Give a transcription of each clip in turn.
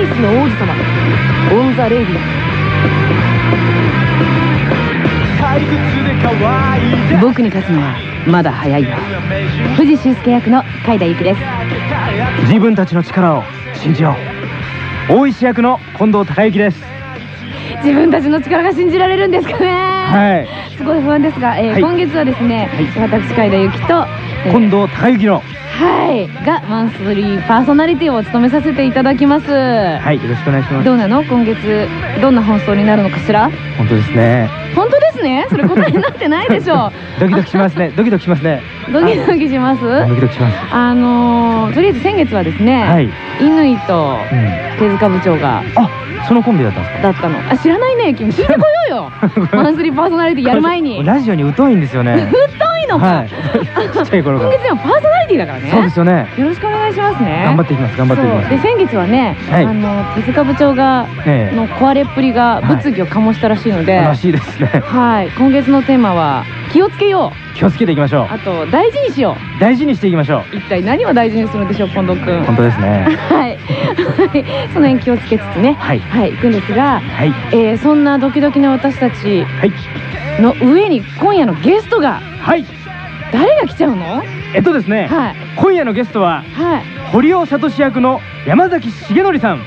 ニスの王子様。 On the Radio僕に勝つのはまだ早いよ不二周助役の甲斐田ゆきです。自分たちの力を信じよう。大石役の近藤孝行です。自分たちの力が信じられるんですかね。はい。すごい不安ですが、えーはい。今月はですね、私甲斐田ゆきと、えー近藤孝行のはい。がマンスリーパーソナリティを務めさせていただきます。はいよろしくお願いします。どうなの？今月どんな放送になるのかしら。本当ですね。本当ですね。それ答えになってないでしょ ドキドキしますね。ドキドキしますね。ドキドキします？あドキドキします。あのーとりあえず先月はですね、はい。乾とうん。手塚部長があそのコンビだったんですか？だったの。あ知らないね君。聞いてこよ うよマンスリーパーソナリティやる前に。ラジオに疎いんですよね のか、はい。ちっちゃい頃から。今月でもパーソナリティだからね。そうですよね。よろしくお願いしますね。頑張っていきます。頑張っていきます。で先月はね、はい。あの手塚部長がええ。の壊れっぷりが物議を醸したらしいので、らしいですね。はい。今月のテーマは気をつけよう。気をつけていきましょう。あと大事にしよ大事にしていきましょう。う一体何を大事にするんでしょう？近藤君本当ですね。はい。は いその辺気をつけつつね。はい。はい。行くんですが、はい。えーそんなドキドキな私たちはい。の上に今夜のゲストがはい誰が来ちゃうの？はいえっとですね今夜のゲストははい。堀尾聡役の山崎重則さん、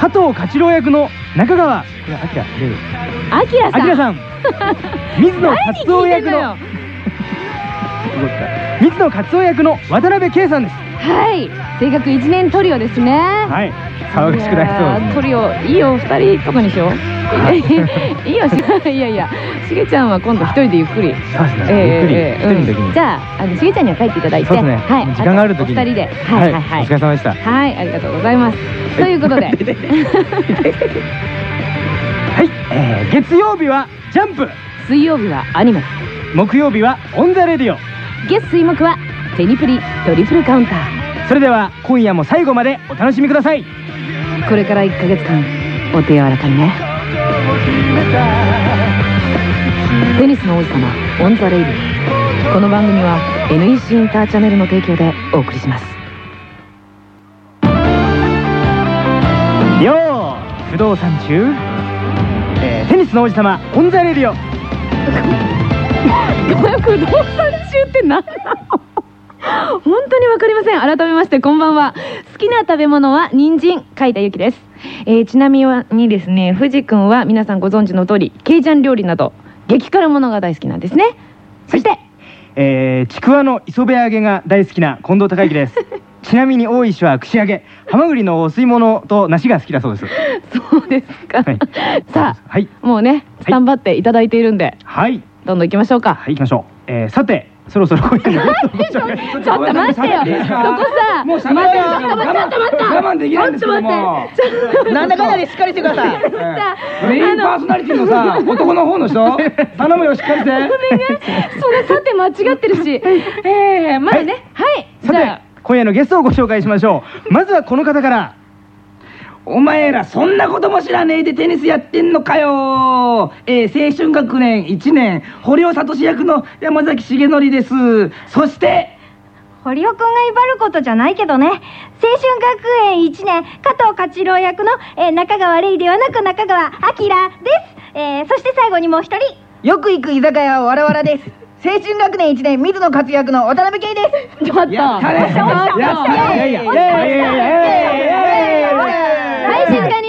加藤勝郎役の中川。これあきらあきらさん。あきらさん。水野勝夫役の。水野勝夫役の渡辺圭さんですはい。性格一年トリオですね。はい。騒がしくなりそうトリオいいよ二人とかにしよう。いいよし いやいや。しげちゃんは今度一人でゆっくり。そうですね、ゆっくり。ええ一人の時に、うんじゃああのしげちゃんには帰っていただいて。そうですね。はい。時間がある時に。お二人で。はいはいはい。お疲れ様でした。はいありがとうございます。ということで。はい、えー月曜日はジャンプ。水曜日はアニメ。木曜日は On the Radio。月水木はテニプリトリプルカウンター。それでは今夜も最後までお楽しみください。これから1ヶ月間お手柔らかにね。テニスの王子様 On the Radio この番組は NEC インターチャネルの提供でお送りします。よー不動産中、えーテニスの王子様 On the Radio不動産中って何なの？本当にわかりません。改めましてこんばんは。好きな食べ物は人参。海田由紀です、えーちなみにですね藤君は皆さんご存知の通りケイジャン料理など激辛ものが大好きなんですね。そして、えーちくわの磯辺揚げが大好きな近藤孝之です。ちなみに大石は串揚げハマグリのお吸い物と梨が好きだそうです。そうですか、はい。さあはい。もうねスタンバっていただいているんで、はい。どんどん行きましょうか。はい行きましょう、えーさてそろそろちょっと待って。よそこさもう喋待って。ろうよちょっと待って。ちょっと待って。我慢できないんですけどもちょっと待って。なんだかんだでしっかりして。くださいメインパーソナリティのさ男の方の人頼むよしっかりして。そんなさて。間違って。るしえー、まずねはい、さて。じゃ今夜のゲストをご紹介しましょうまずはこの方からお前らそんなことも知らねえでテニスやってんのかよ。えー、青春学年1年堀尾聡役の山崎重則です。そして堀尾くんが威張ることじゃないけどね。青春学園1年加藤勝郎役の、えー中川レイではなく中川明です、えーそして最後にもう一人。よく行く居酒屋はわらわらです。青春学年1年水野活躍の渡辺圭です。あちょっと。やったね。やったね。いやいやい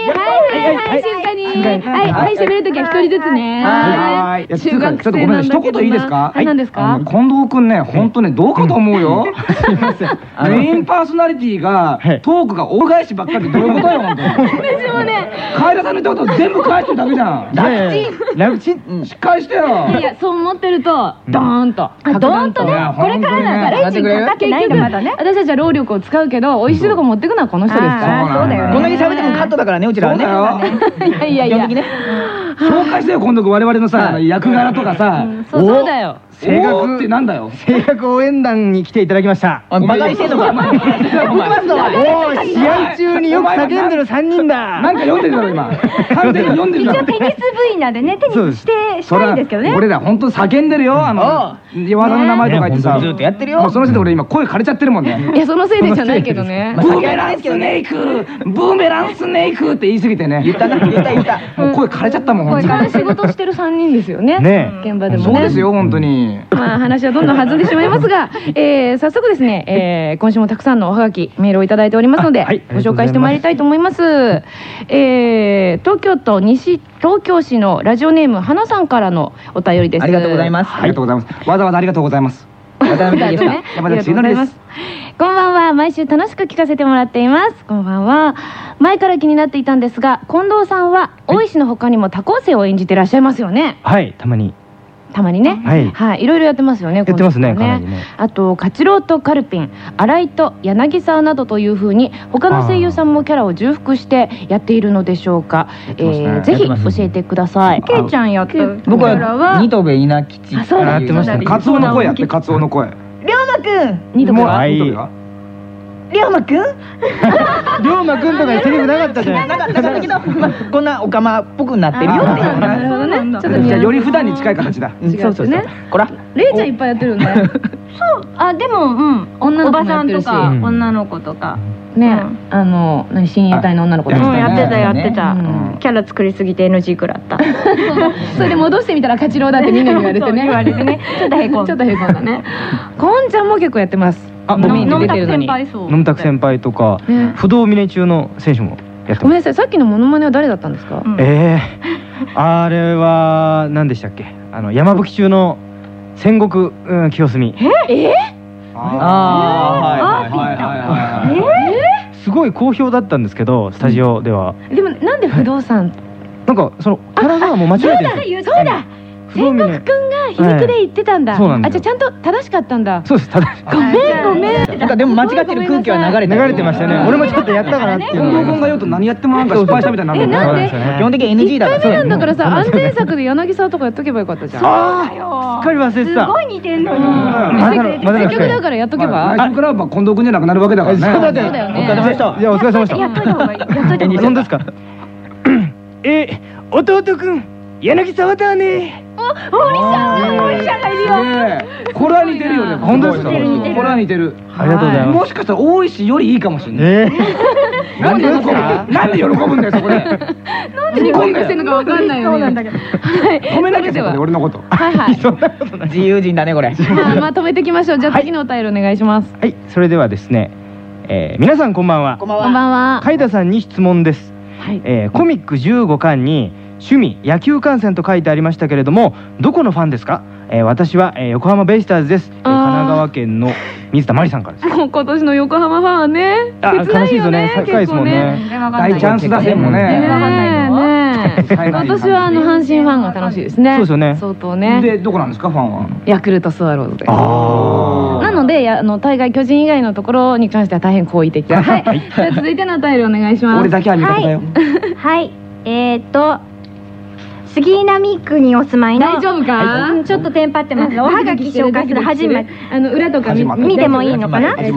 に。はいはいはい静かにはいはい喋るときは一人ずつねはい中学ちょっとごめんなさい一言いいですかはい何ですか？近藤くんね本当ねどうかと思うよ。すいません メインパーソナリティがはい。トークが大返しばっかりでどういうことよ本当に 私もね。海田さんの言ったこと全部返してるだけじゃん。楽ちん楽ちん。しっかりしてよ。いやいやそう思ってるとドーンとあドーンとねこれからなんかエンジンかかってないんだまだね。私たちは労力を使うけど美味しいとこ持ってくのはこの人ですから。そうだよね。こんだけ喋ってもカットだからね、うちらはね。そうだよ。いやいや。いや。紹介してよ今度我々のさ役柄とかさ。そうだよ声楽ってなんだよ。声楽応援団に来ていただきました。おいバカにしてんのか？お前おー試合中によく叫んでる3人だ。なんか読んでるだろ今。完全に読んでる一だろ。応テニス部員なんでねテニスしてしそれはたいんですけどね。俺ら本当叫んでるよあの技の名前とか言ってさ。ねずっとやってるよ。もうその時で俺今声枯れちゃってるもんね。いやそのせいでじゃないけどね。ブーメランスネークブーメランスネークって言い過ぎてね。言ったな言った言った。もう声枯れちゃったもんこれ本当に。から仕事してる3人ですよね。現場でもね。そうですよ本当にまあ話はどんどん弾んでしまいますが、えー早速ですね、えー今週もたくさんのおはがきメールをいただいておりますので、あはいご紹介してまいりたいと思います。えー東京都西東京市のラジオネーム花さんからのお便りです。ありがとうございます。ありがとうございます。わざわざありがとうございます。渡辺でしたね山崎重則です。こんばんは。毎週楽しく聞かせてもらっています。こんばんは。前から気になっていたんですが近藤さんは大石の他にも多構成を演じてらっしゃいますよね。はいたまにたまにね。はい。はい、いろいろやってますよね。やってますねね。あと活郎とカルピン、新井と柳沢などというふうに他の声優さんもキャラを重複してやっているのでしょうか。ね。ー、ぜひ教えてください。ケイちゃんやった僕キャラは？二戸部稲吉あそうだやってましたね。カツオの声やってカツオの声。龍馬くん。二度は？はい本当だ龍馬くん？龍馬くんとかにセリフなかったじゃない？なかったんだけど、まあ、こんなおかまっぽくなってるよっていう。なるほどね。ちょっとじゃあより普段に近い形だ。うん。そうそうそう。違うね。こら。レイちゃんいっぱいやってるんだよ。あでもうん。女の子おばさんもやってるし。とかうん。女の子とか。ね、あの何親衛隊の女の子たちあうん。やってたやってた。うん。キャラ作りすぎて NG 食らった。それで戻してみたら勝ち郎だってみんなに言われてね。言われてね。ちょっとへこんちょっとへこんだね。こんちゃんも結構やってます。あメインで出てるのに。そう。野村拓先輩とかね。不動峰中の選手もやってます。ごめんなさい、さっきのモノマネは誰だったんですか？うん。ええあれは何でしたっけ？あの山吹中の戦国、うん、清澄。あーはいはいはいはいはいすごい好評だったんですけどスタジオでは、でもなんで不動産？なんかそのキャラがもう間違えてるんですよ。そうだ。戦国くんが皮肉で言ってたんだ。そうなんですよ。あ、じゃあちゃんと正しかったんだ。そうですた。だごめんごめん。なんかでも間違ってる空気は流れて流れてましたね。俺もちょっとやったかなって。いう近藤君が言うと何やってもなんか失敗したみたいになるえんだよねなんで基本的に NG だから一回目なんだからさ、そう。安全策で柳沢とかやっとけばよかったじゃん。ああすっかり忘れてた。すごい似てんのに。せっかくだからやっとけば。来週からはまあ近藤君じゃなくなるわけだからね。そうだそうだよね。お疲れ様でした。いやお疲れ様でした。やっといた方がいいやっといた方がいい本当ですかえ弟くん柳沢だね森ちゃんがいるよ。これは似てるよね本当ですか？これは似てるありがとうございます。もしかしたら大石よりいいかもしれない。えなんで喜ぶなんで喜ぶんだよそこで。なんでニコニコしてるのかわかんないよね。そうなんだけど。はい。褒めなきゃそこで俺のこと。はいはい。そんなことない。自由人だねこれ。まあまとめていきましょう。じゃあ次のお便りお願いします。はい。それではですね、えー皆さんこんばんは。こんばんは。こんばんは。海田さんに質問です、はい。えーコミック15巻に趣味野球観戦と書いてありましたけれどもどこのファンですか、えー私は、えー横浜ベイスターズです、えー神奈川県の水田真理さんからです。もう今年の横浜ファンはね、あ切ないよね。悲しいですよね。高いですもんね。大チャンス打線もねね。ねえ。ねえ。今年はあの阪神ファンが楽しいですね。そうですよね。相当ね。でどこなんですかファンは？ヤクルトスワローズです。あなので、やあの大概巨人以外のところに関しては大変好意的。はい。じゃあ続いてのお便りお願いします。俺だけは味方だよ。はい。えーっと杉並区にお住まいの大丈夫か？うんちょっとテンパってます。おはがき紹介する。初めあの裏とか見て。もいいのかな？次次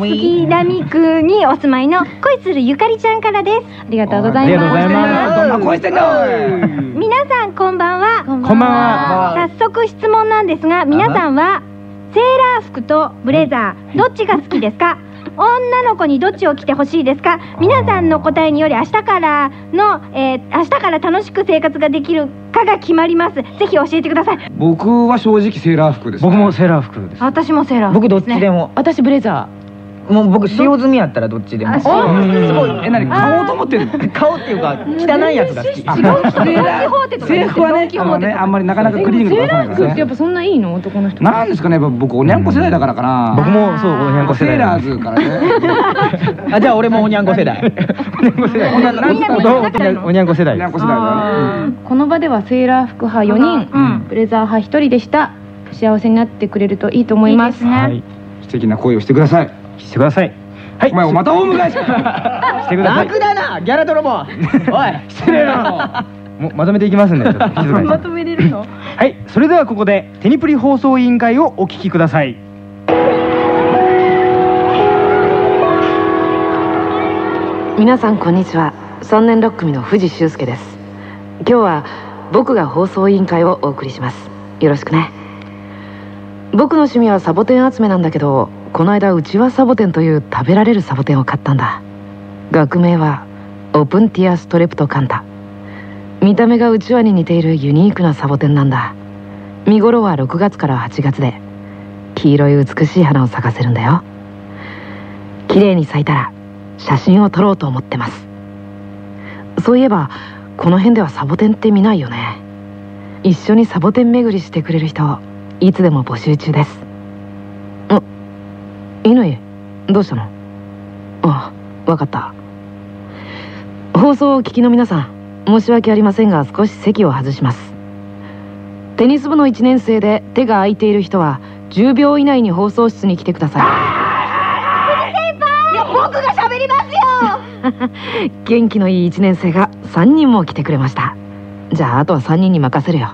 杉並区にお住まいの恋するゆかりちゃんからです。ありがとうございありがとうございまます。皆さんこんばんは。こんこんばんは。早速質問なんですが皆さんはセーラー服とブレザーどっちが好きですか？女の子にどっちを着てほしいですか？皆さんの答えにより明日からの、えー明日から楽しく生活ができるかが決まります。ぜひ教えてください。僕は正直セーラー服です。僕もセーラー服です。私もセーラー僕どっちでも。私ブレザもう僕使用済みやったらどっちでも。あすごい。え何買おうと思ってんの？顔っていうか汚いやつが好き。あー。ドン・キホーテとか制服はねあのねあんまりなかなかクリーニングセーラー服ってやっぱそんないいの男の人。なんですかねやっぱ僕おにゃんこ世代だからかな僕もそうおにゃんこ世代セーラーズからねあじゃあ俺もおにゃんこ世代おにゃんこ世代みんなみんなおおおにゃんこ世代ですおにゃんこ世代この場ではセーラー服派4人、うんブレザー派1人でした幸せになってくれるといいと思いますいいですねはい素敵な恋をしてくださいしてください。はい。お前また大迎えしかしてください。楽だなギャラ泥棒。おい。失礼な。もうまとめていきますんでちょっと静かに。とめれるの？は はい。それではここでテニプリ放送委員会をお聞きください。皆さんこんにちは。3年6組の藤修介です。今日は僕が放送委員会をお送りします。よろしくね僕の趣味はサボテン集めなんだけどこの間うちわサボテンという食べられるサボテンを買ったんだ。学名はオプンティアストレプトカンタ。見た目がうちわに似ているユニークなサボテンなんだ。見頃は6月から8月で。黄色い美しい花を咲かせるんだよ。綺麗に咲いたら写真を撮ろうと思ってます。そういえばこの辺ではサボテンって見ないよね。一緒にサボテン巡りしてくれる人いつでも募集中です。あ乾どうしたの？あわかった。放送をお聞きの皆さん申し訳ありませんが少し席を外します。テニス部の1年生で手が空いている人は10秒以内に放送室に来てください。いや僕が喋りますよ！元気のいい1年生が3人も来てくれました。じゃああとは3人に任せるよ。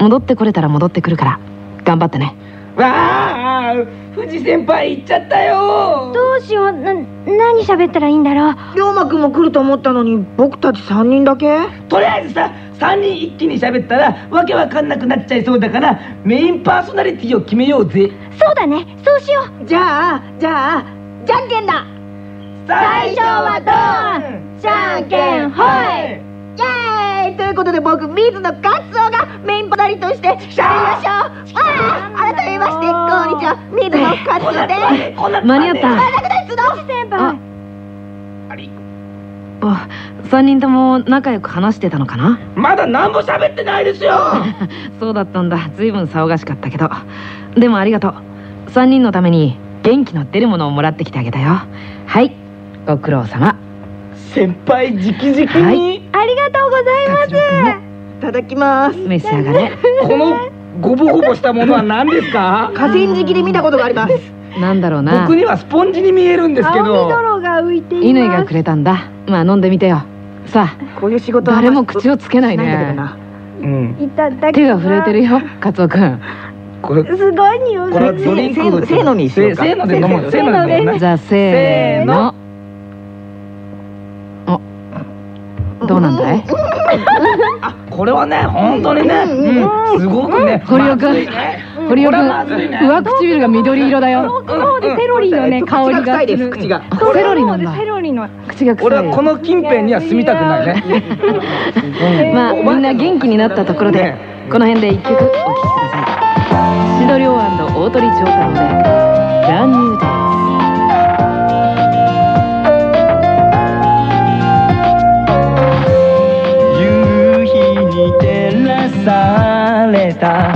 戻ってこれたら戻ってくるから頑張ってね。わあ藤先輩行っちゃったよ。どうしような何喋ったらいいんだろう？龍馬くんも来ると思ったのに僕たち3人だけ？とりあえずさ3人一気に喋ったらわけわかんなくなっちゃいそうだからメインパーソナリティを決めようぜ。そうだねそうしよう。じゃあじゃあじゃんけんだ。最初はドン。じゃんけんほいイエーイということで僕水野カツオがメインパナリとして喋りましょう。わあ改めましてこんにちは水野カツオです。こんな間に合った。あなくない津野先あ。輩あ3人とも仲良く話してたのかな？まだ何も喋ってないですよ。そうだったんだ。随分騒がしかったけど。でもありがとう。3人のために元気の出るものをもらってきてあげたよ。はいご苦労様先輩直々に、ありがとうございます。いただきます。召し上がれこのゴボゴボしたものは何ですか？河川敷で見たことがあります。なんだろうな。僕にはスポンジに見えるんですけ青ど。み泥が浮いています。乾がくれたんだ。まあ飲んでみてよ。さあこういう仕事は誰も口をつけないんだけどねな。うん。いただきます。手が震えてるよカツオくん。これすごい匂いせーのせーのにしようか。せーので飲むよせせーのでじゃあせーのおどうなんだい？これはね本当にね、うん、すごくね堀尾くんまずいね。堀尾くんこれはまずいね。上唇が緑色だよ。奥の方でセロリのね香りが臭いするです口が。セロリなんだ。セロリの。口が臭い。俺はこの近辺には住みたくないね。まあみんな元気になったところでね。この辺で一曲お聴きください。シドリョウ大鳥長太郎で「ランニされた。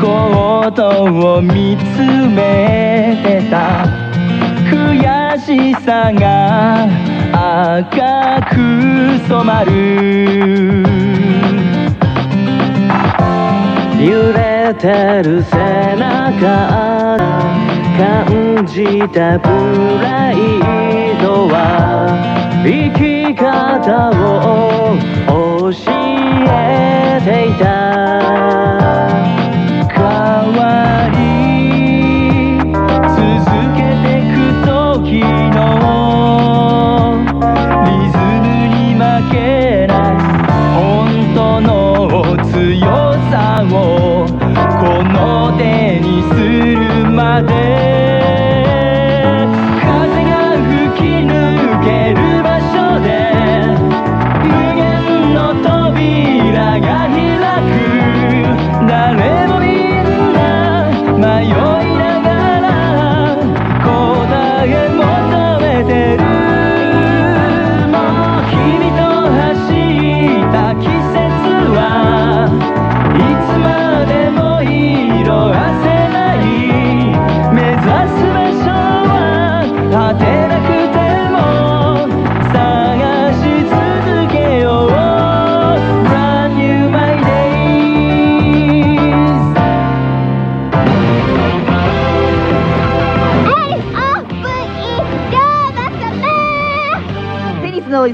コートを見つめてた。悔しさが赤く染まる。揺れてる背中感じたプライドは生き方を教えていた。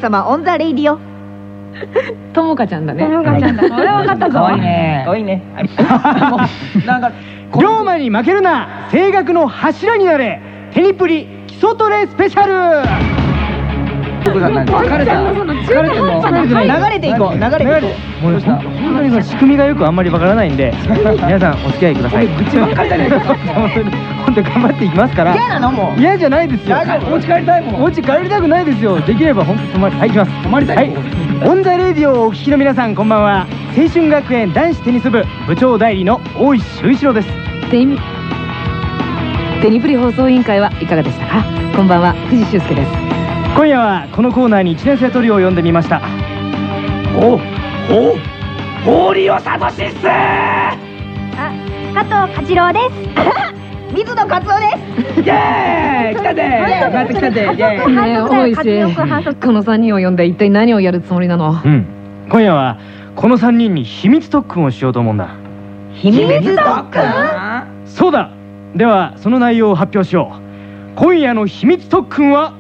様 On the Radio。ともかちゃんだね。ともかちゃんだ。それは分かったぞ。可愛いね。可愛いね。なんかリョーマに負けるな。青学の柱になれ。テニプリ基礎トレスペシャル疲れた疲れても流れていこう。流れていこう。もう本当にその仕組みがよくあんまりわからないんで 皆さんお付き合いください。愚痴ばっかりだね本当に本当に頑張っていきますから。嫌なのもう。嫌じゃないですよ。お家帰りたいもんお家帰りたくないですよ。できれば本当に泊まりはい行きます。泊まりたい。はい。 On the Radio をお聞きの皆さんこんばんは。青春学園男子テニス部部長代理の大石秀一郎です。テニテニプリ放送委員会はいかがでしたか？こんばんは。不二周助です今夜はこのコーナーに1年生トリオを呼んでみました。おお堀尾聡史っす！あ加藤勝郎です。水野カツオです！イエーイ！来たぜ帰ってきたぜイエーイ！ねえ大石反則だよ反則この3人を呼んで一体何をやるつもりなの？うん。今夜はこの3人に秘密特訓をしようと思うんだ。秘密特訓？そうだ。ではその内容を発表しよう。今夜の秘密特訓は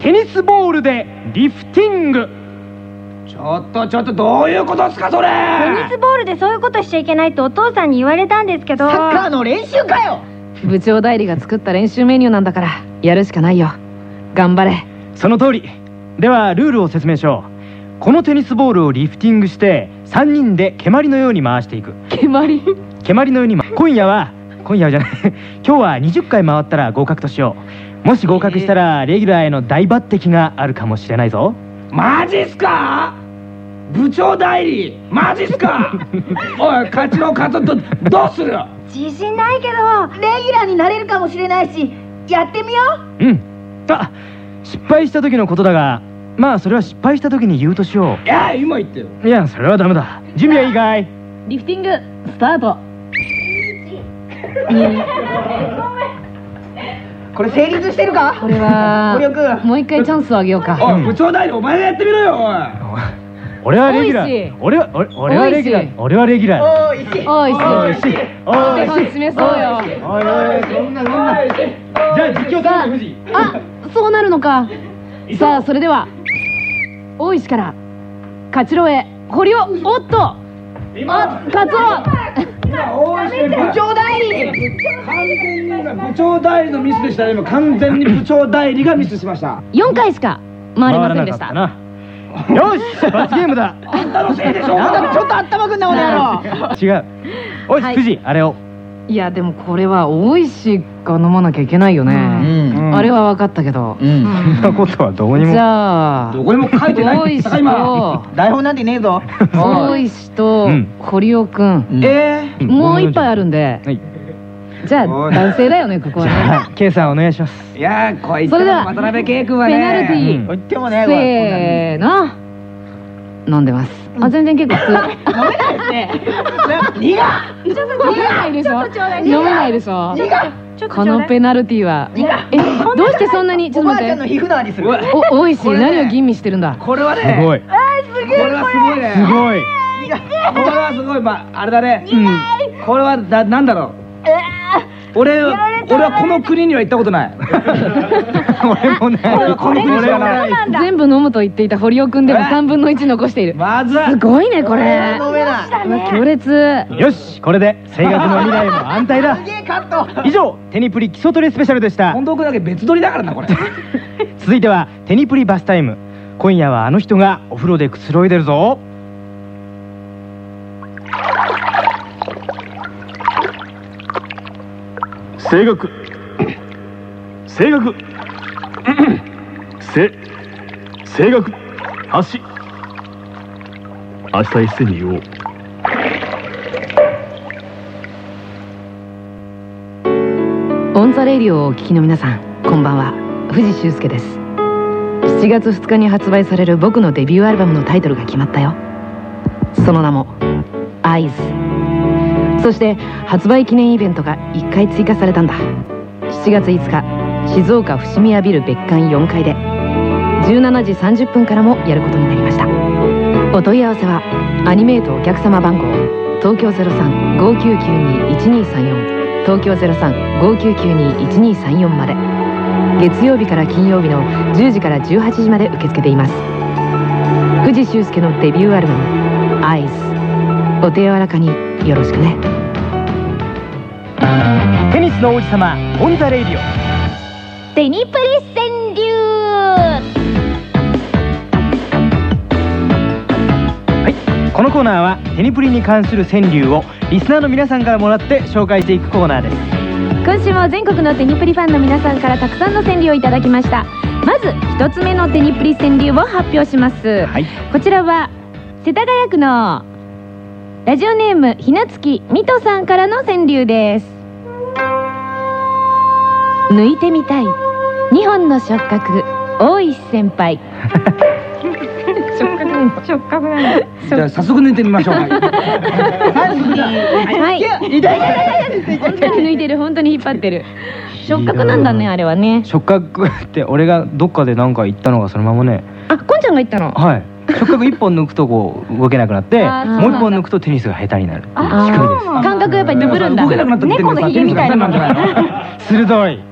テニスボールでリフティング。ちょっとちょっとどういうことっすかそれ。テニスボールでそういうことしちゃいけないってお父さんに言われたんですけど。サッカーの練習かよ。部長代理が作った練習メニューなんだからやるしかないよ。頑張れ。その通り。ではルールを説明しよう。このテニスボールをリフティングして3人で蹴鞠のように回していく。決まり蹴鞠のように、ま、今夜は今夜はじゃない。今日は20回回ったら合格としようもし合格したらレギュラーへの大抜擢があるかもしれないぞ。マジっすか？部長代理マジっすか？おい勝ちの勝とどうする？自信ないけどレギュラーになれるかもしれないしやってみよう。うん。あ失敗した時のことだがまあそれは失敗した時に言うとしよいや今言ってよ。ういやそれはダメだ。準備はいいかい？リフティングスタート これ成立してるか？これは森尾君。もう一回チャンスをあげようか。おい部長代理お前がやってみろよおい。俺はレギュラー。俺は俺俺はレギュラー。俺はレギュラー。おーいしおいしおいしい。おいしい。詰めそうよおいおい。そんなそんな。じゃあ実況さんあそうなるのか。さあそれでは大石から勝郎へ堀をおっとあ勝郎部長代理完全に部長代理。のミスでしたね今完全に部長代理がミスしました。4回しか回りませんでした。よし罰ゲームだ。あんたのせいでしょなんだ。ちょっと頭くんなこの野郎。違う。おいはい。藤井あれをいやでもこれは大石が飲まなきゃいけないよね、ん。あれは分かったけど、そんなことはどうにも。じゃあどこにも書いてない。台本なんてねえぞ。大石とうん。堀尾くん、ええもう一杯あるんで、はい。じゃあ男性だよねここはね。はい K さんお願いします。いやーこいつそれでは渡辺圭君はねペナルティー。うん。言ってもねこれせーの。飲んでますあ全然結構普通。苦っ。飲めないでしょ。飲めないでしょ。苦っ。ちょっとこのペナルティーはえどうしてそんなに？ちょおっと待って。ばあちゃんの皮膚の味する？お大石これね。何を吟味してるんだ？これはね。すごい。これはすごい。ね。すごい。これはすごい。まああれだね。これはだなんだろう？俺は俺はこの国には行ったことない 俺もねこい全部飲むと言っていた堀尾くんでもえ3分の1残している。まずすごいねこれ。飲めない。強烈。よしこれで声楽の未来も安泰だ。すげえカット。以上テニプリ基礎トレスペシャルでした。近藤君だけ別撮りだからなこれ。続いてはテニプリバスタイム。今夜はあの人がお風呂でくつろいでるぞ。青学青学せ青学発し明日一斉に言おう。 On the Radio をお聞きの皆さんこんばんは。不二周助です。7月2日に発売される僕のデビューアルバムのタイトルが決まったよ。その名も「アイズ」そして発売記念イベントが1回追加されたんだ。7月5日静岡伏見屋ビル別館4階で17時30分からもやることになりました。お問い合わせはアニメートお客様番号東京03-5992-1234東京03-5992-1234まで。月曜日から金曜日の10時から18時まで受け付けています。不二周助のデビューアルバム「 eyes お手柔らかによろしくね。テニスの王子様 On the Radio。テニプリ川柳はいこのコーナーはテニプリに関する川柳をリスナーの皆さんからもらって紹介していくコーナーです。今週も全国のテニプリファンの皆さんからたくさんの川柳をいただきました。まず一つ目のテニプリ川柳を発表します、はい。こちらは世田谷区のラジオネームひなつきみとさんからの川柳です。抜いてみたい2本の触覚大石先輩。触覚触覚なんだ。じゃあ早速抜いてみましょう。かはい。本当に抜い。てる本当に引っ張ってる。触覚なんだねあれはね。触覚って俺がどっかで何か言ったのがそのままね。あこんちゃんが言ったの？はい触覚一本抜くとこう動けなくなってもう一本抜くとテニスが下手になる。感覚やっぱり鈍るんだ。動けなくなった時点でさ猫のひげみたいなテニスが下手なんじゃない鋭い。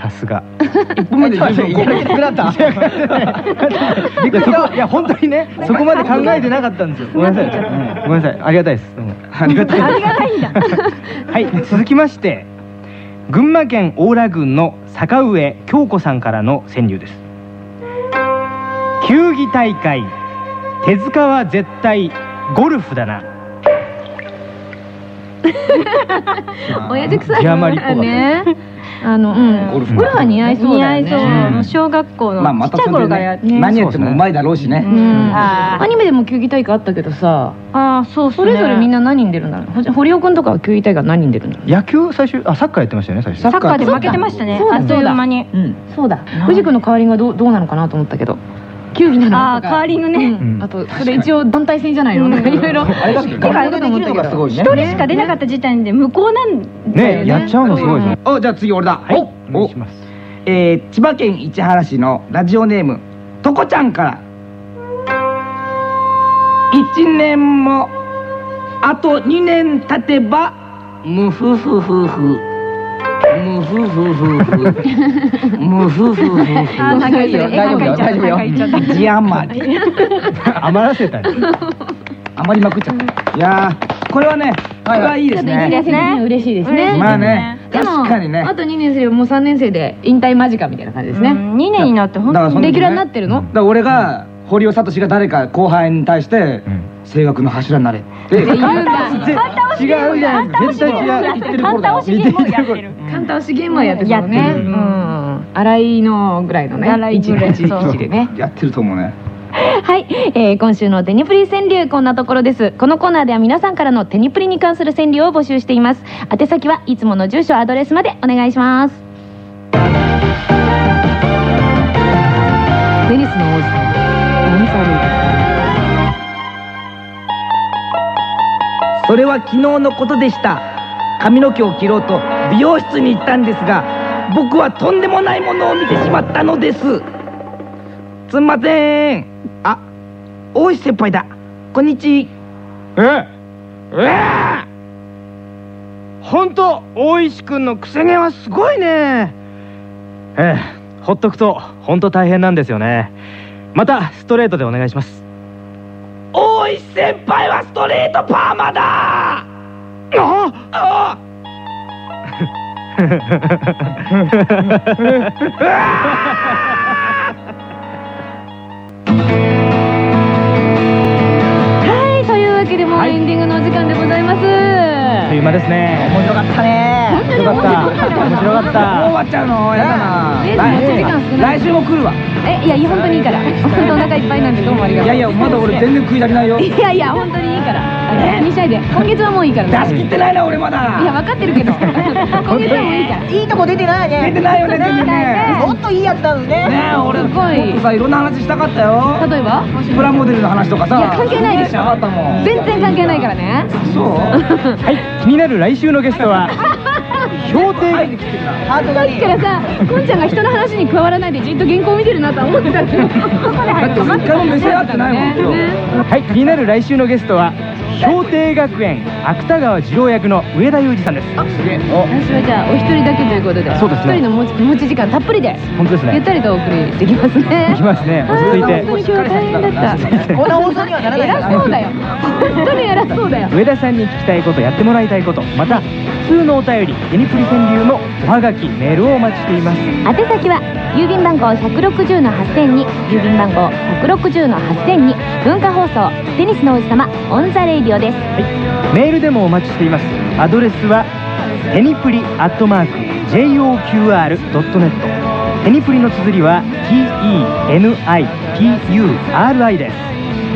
さすが。え一本目で十分いや本当にねそこまで考えてなかったんですよごめんなさいごめんなさいありがたいですありがたいはい続きまして群馬県大良郡の坂上京子さんからの川柳です球技大会手塚は絶対ゴルフだな。親父臭い。字余りっぽかったね。あのうん。ゴルフゴルフは似合いそう似合だよねいそう。小学校のまあまちったちゃい頃からやってね。何やってもうまいだろうしね。うん。あー。アニメでも球技大会あったけどさ。ああそうそね。れぞれみんな何人出るんだろうほ堀尾くんとかは球技大会何人出るんだろう野球最初あサッカーやってましたよね最初。ササッカーで負けてましたね。あっという間にうん。そうだ。藤君の代わりがどうどうなのかなと思ったけど球技なのあーカーリングね。うん。あとそれ一応団体戦じゃないの？なんかいろいろ。一人しか出なかった時点で無効なんだよね。やっちゃうのすごいですねおじゃあ次俺だ。はい。お願おいします。えー千葉県市原市のラジオネームとこちゃんから。1年もあと2年経てばムフフフフムフフフフムフフフフあーなんかいいよ大丈夫よ大丈夫よ絵描いちゃった字余り余らせたり余りまくっちゃったいやこれはねこれはいいですちょっと一年ね生的に嬉しいですねまあねでも確かにねあと2年生はもう3年生で引退間近みたいな感じですね2年になって本当にだからそのレギュラーになってるのだから俺が堀尾聡が誰か後輩に対して声楽の柱になれって。言うんだ違うじゃん絶対違う。言ってる頃だ簡単押しゲームをやってる。カンタ押しゲームはやってたのね。うん。新井のぐらいのね。新井ぐらい。でね。やってると思うね。はい、えー今週のテニプリ川柳こんなところです。このコーナーでは皆さんからのテニプリに関する川柳を募集しています。宛先はいつもの住所アドレスまでお願いします。テニスの王子様それは昨日のことでした。髪の毛を切ろうと美容室に行ったんですが僕はとんでもないものを見てしまったのです。すんません。あ大石先輩だ。こんにち。ええ本当大石くんのくせ毛はすごいね。ええほっとくと本当大変なんですよね。またストレートでお願いします。大石先輩はストレートパーマだ。あ あはいというわけでもうエンディングのお時間でございます、はいという間ですね。面白かったね。本当に面白かった。面白かっもうた。終わっちゃうの？やだな。来週も来るわ。えいやいや本当にいいから。本当お腹いっぱいなんでどうもありがとう。いやいやまだ俺全然食い足りないよ。いやいや本当にいいからあの気にしないで。今月はもういいから。出し切ってないな俺まだ。いや分かってるけど。今月はもういいから。いいとこ出てないね。出てないよね全然ね。もっといいやつなのにね。ねえ俺すごい。もっとさいろんな話したかったよ。例えば？プラモデルの話とかさ。いや関係ないでしょなかったもん。全然関係ないからね。そう。はい。気になる来週のゲストは 氷定。入ってきてるな。ハートがいい。だからさこんちゃんが人の話に加わらないでじっと原稿見てるなとは思ってたけど。だって一回も目線合ってないもん今日。ね。はい。気になる来週のゲストは氷定学園芥川二郎役の上田裕二さんです。すげえ。私はじゃあお一人だけということでそうですね。一人の持ち持ち時間たっぷりで本当ですね。ゆったりとお送りできますね。いきますね。落ち着いて。本当に今日は大変だった。こんな放送にはならない。偉そうだよ。本当に偉そうだよ。上田さんに聞きたいことやってもらいたいことまた普通のお便りテニプリ川柳のおはがきメールをお待ちしています。宛先は郵便番号160の8000に郵便番号160の8000に文化放送テニスの王子様 On the Radio ですメールでもお待ちしています。アドレスはテニプリアットマーク JOQR.net テニプリの綴りは TENIPURI です。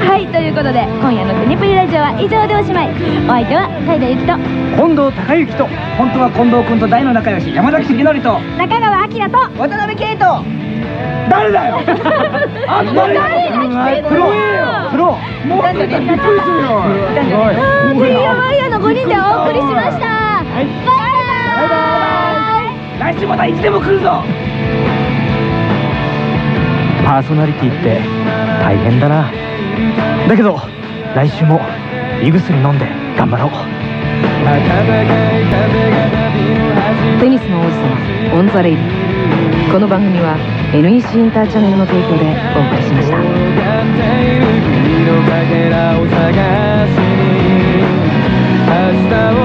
はいということで今夜のテニプリラジオは以上でおしまい。お相手は斉田由紀と近藤孝之と。本当は近藤君と大の仲良し山崎樹則と。中川明と渡辺圭人誰だよ。あんまり。プロ。プロ。もうびっくりするよあーテリアワイヤーの5人でお送りしましたバイバイ来週またいつでも来るぞパーソナリティって大変だなだけど来週も胃薬飲んで頑張ろうテニスの王子様 on the radio この番組は NEC インターチャネルの提供でお送りしました。君のかけらを探しに。明日